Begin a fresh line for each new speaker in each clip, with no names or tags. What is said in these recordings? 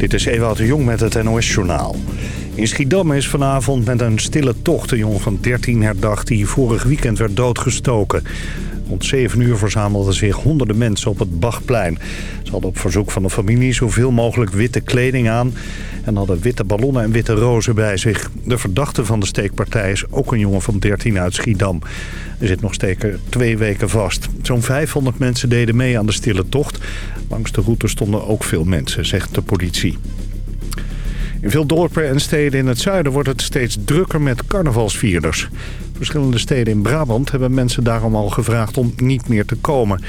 Dit is Ewout de Jong met het NOS-journaal. In Schiedam is vanavond met een stille tocht een jongen van 13 herdacht... die vorig weekend werd doodgestoken. Rond 7 uur verzamelden zich honderden mensen op het Bachplein. Ze hadden op verzoek van de familie zoveel mogelijk witte kleding aan... en hadden witte ballonnen en witte rozen bij zich. De verdachte van de steekpartij is ook een jongen van 13 uit Schiedam. Er zit nog steken twee weken vast. Zo'n 500 mensen deden mee aan de stille tocht. Langs de route stonden ook veel mensen, zegt de politie. In veel dorpen en steden in het zuiden wordt het steeds drukker met carnavalsvierders. Verschillende steden in Brabant hebben mensen daarom al gevraagd om niet meer te komen.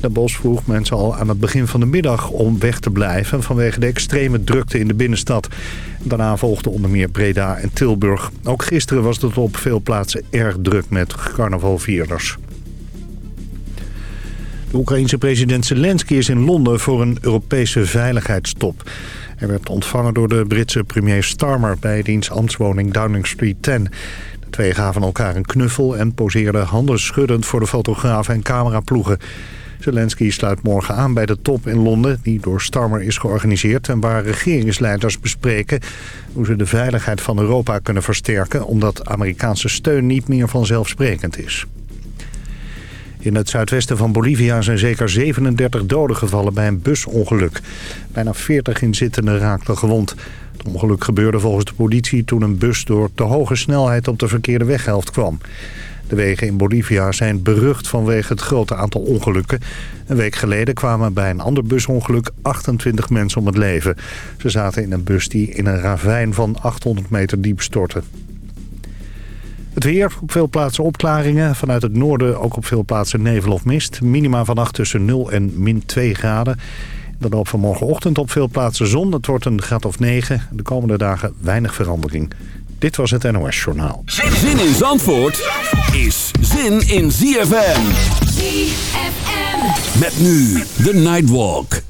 De Bos vroeg mensen al aan het begin van de middag om weg te blijven... vanwege de extreme drukte in de binnenstad. Daarna volgden onder meer Breda en Tilburg. Ook gisteren was het op veel plaatsen erg druk met carnavalvierders. De Oekraïense president Zelensky is in Londen voor een Europese veiligheidstop. Hij werd ontvangen door de Britse premier Starmer bij diens ambtswoning Downing Street 10. Twee gaven elkaar een knuffel en poseerden handen schuddend voor de fotografen en cameraploegen. Zelensky sluit morgen aan bij de top in Londen, die door Starmer is georganiseerd... en waar regeringsleiders bespreken hoe ze de veiligheid van Europa kunnen versterken... omdat Amerikaanse steun niet meer vanzelfsprekend is. In het zuidwesten van Bolivia zijn zeker 37 doden gevallen bij een busongeluk. Bijna 40 inzittenden raakten gewond. Het ongeluk gebeurde volgens de politie toen een bus door te hoge snelheid op de verkeerde weghelft kwam. De wegen in Bolivia zijn berucht vanwege het grote aantal ongelukken. Een week geleden kwamen bij een ander busongeluk 28 mensen om het leven. Ze zaten in een bus die in een ravijn van 800 meter diep stortte. Het weer, op veel plaatsen opklaringen. Vanuit het noorden ook op veel plaatsen nevel of mist. Minima vannacht tussen 0 en min 2 graden. Dan op van morgenochtend op veel plaatsen zon. Het wordt een graad of 9. De komende dagen weinig verandering. Dit was het NOS Journaal.
Zin in Zandvoort is zin in ZFM. ZFM. Met nu de Nightwalk.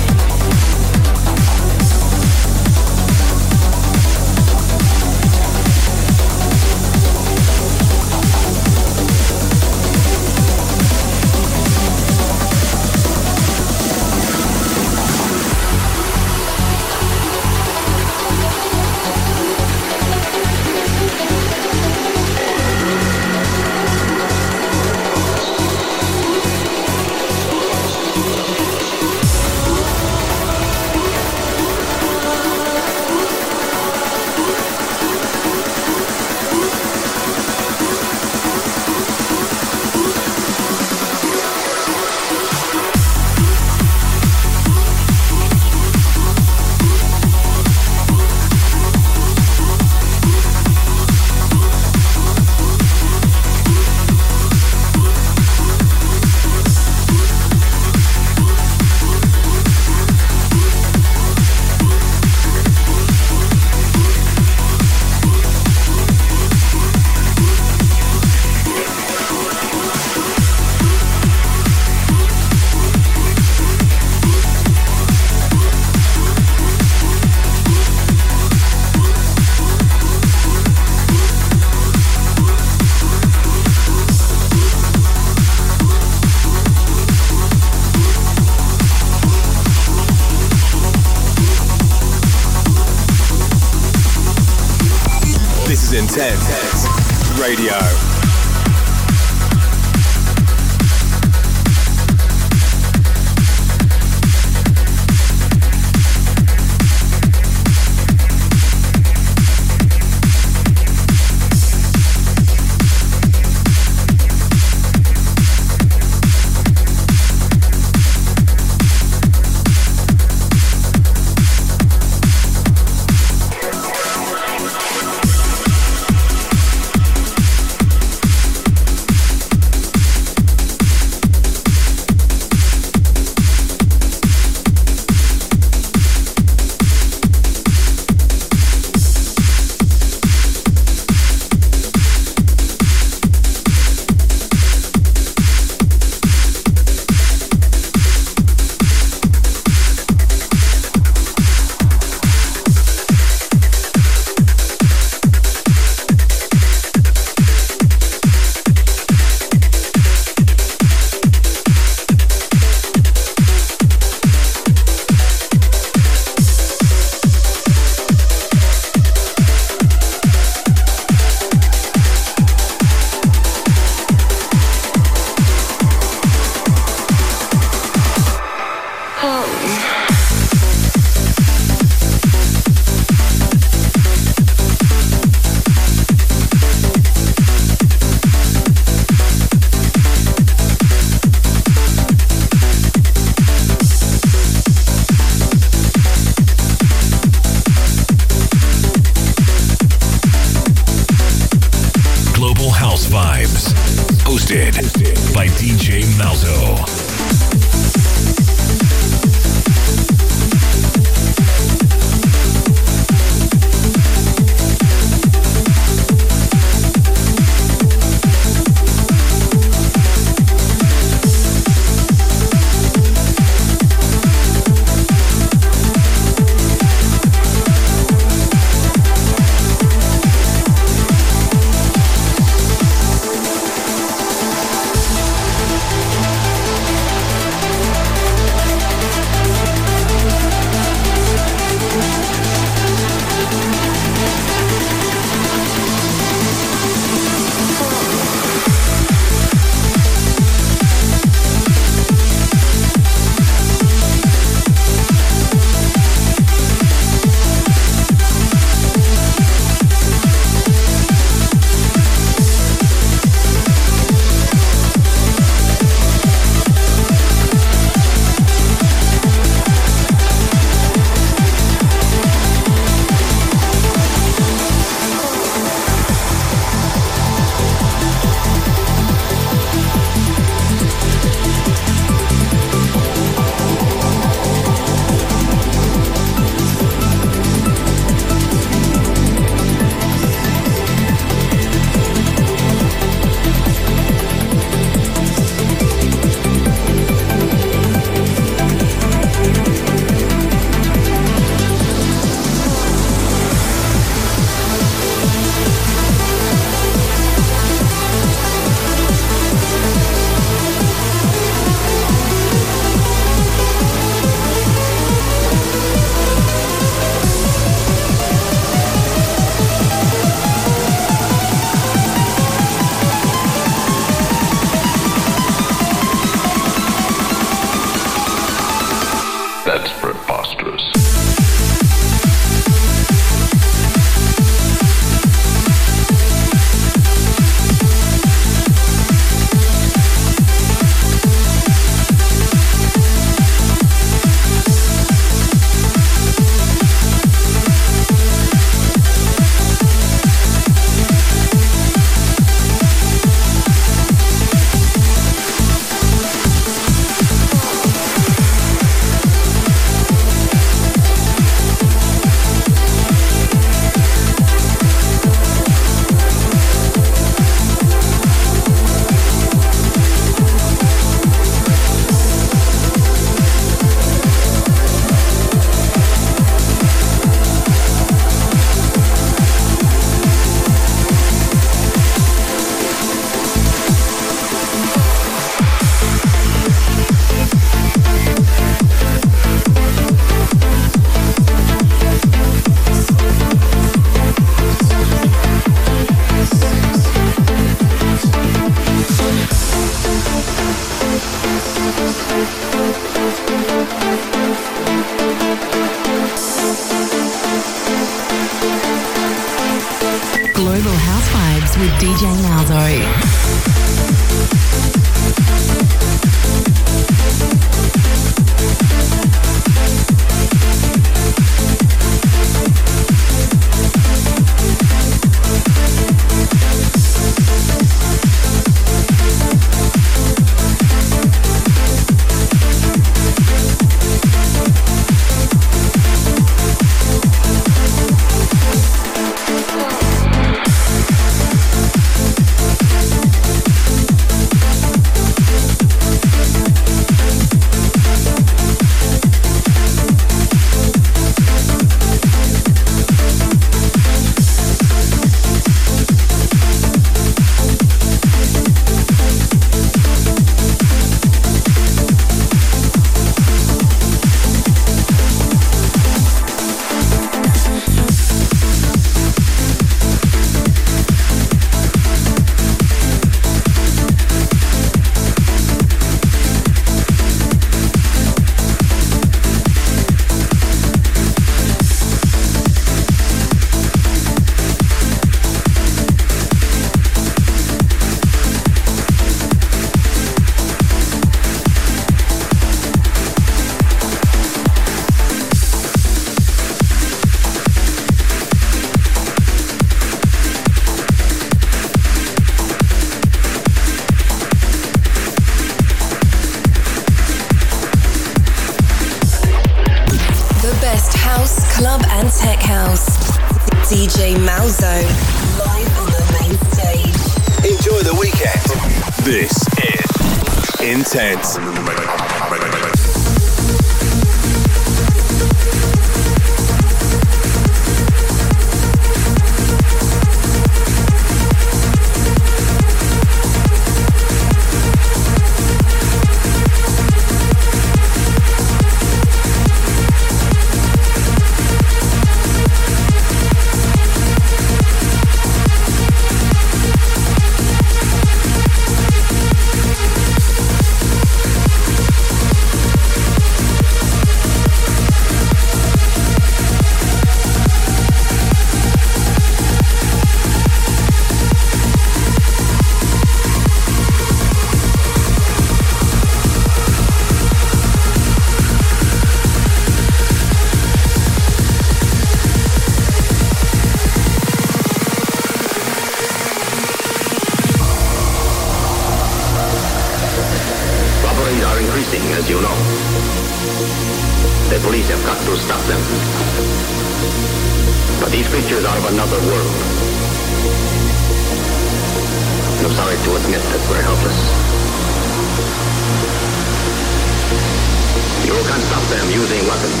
You can't stop them using weapons.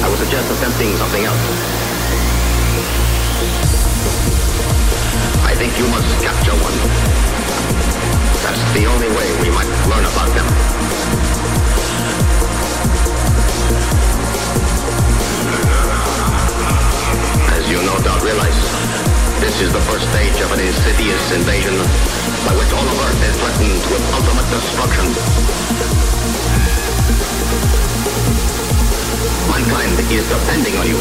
I would suggest attempting something else. I think you must capture one. That's the only way we might learn about them. As you no doubt realize, this is the first stage of an insidious invasion by which all of Earth is threatened with ultimate destruction. Mankind is depending on you.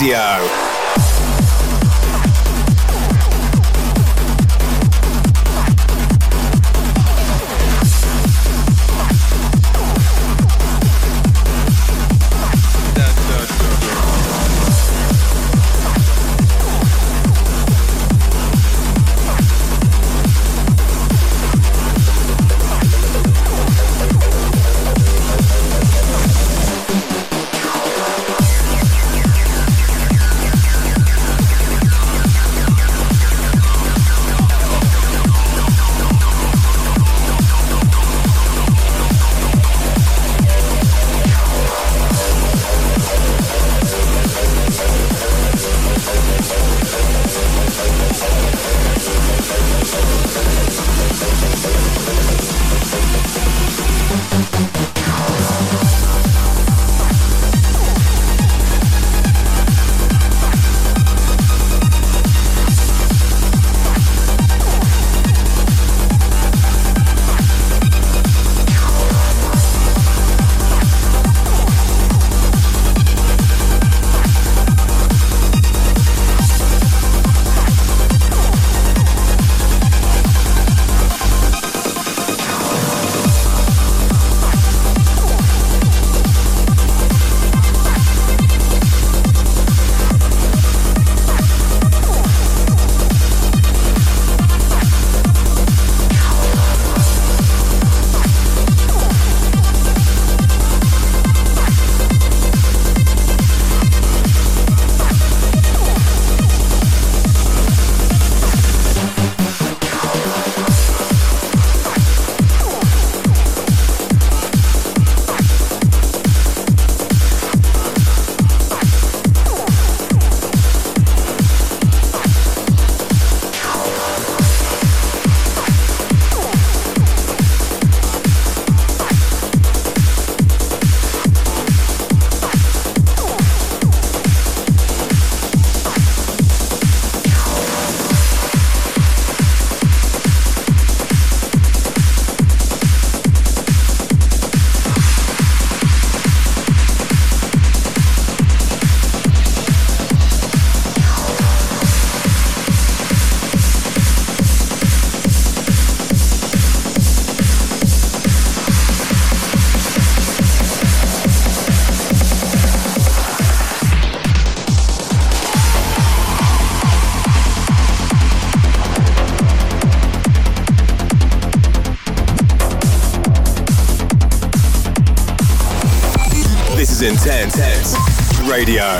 Radio. Radio.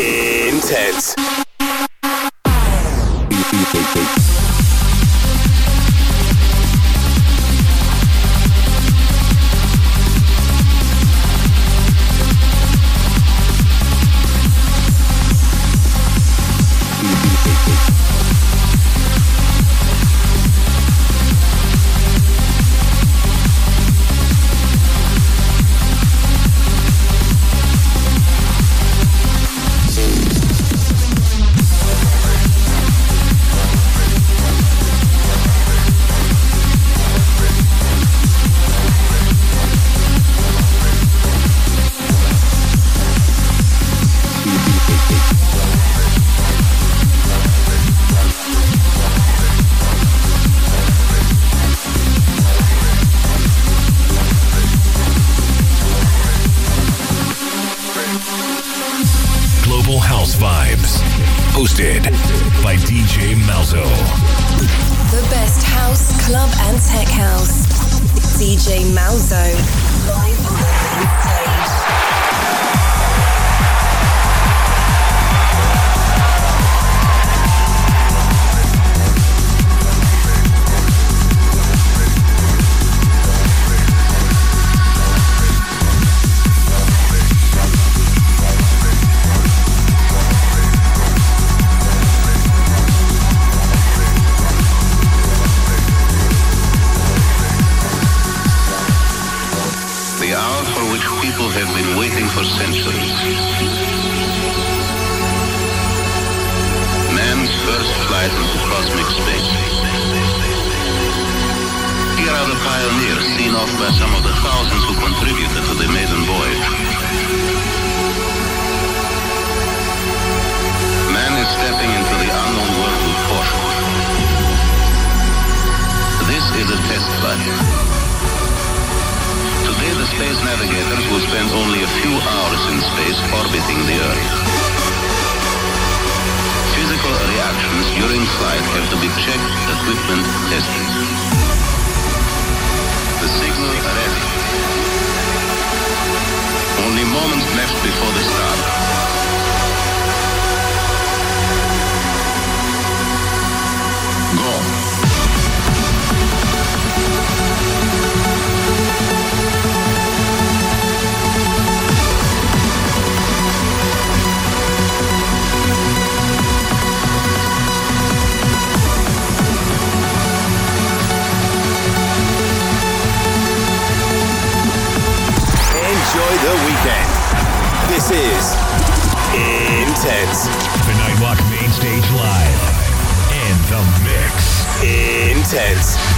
Intense. travel
pioneers seen off by some of the
thousands who contributed to the maiden voyage. Man is stepping into the
unknown world with caution. This is
a test flight.
Today the space navigators will spend
only a few hours in space
orbiting the Earth physical reactions during flight have to be checked, equipment tested. The signal ready. Only moments left before the start.
This is Intense.
The Nightwalk Main Stage Live. In the mix.
Intense.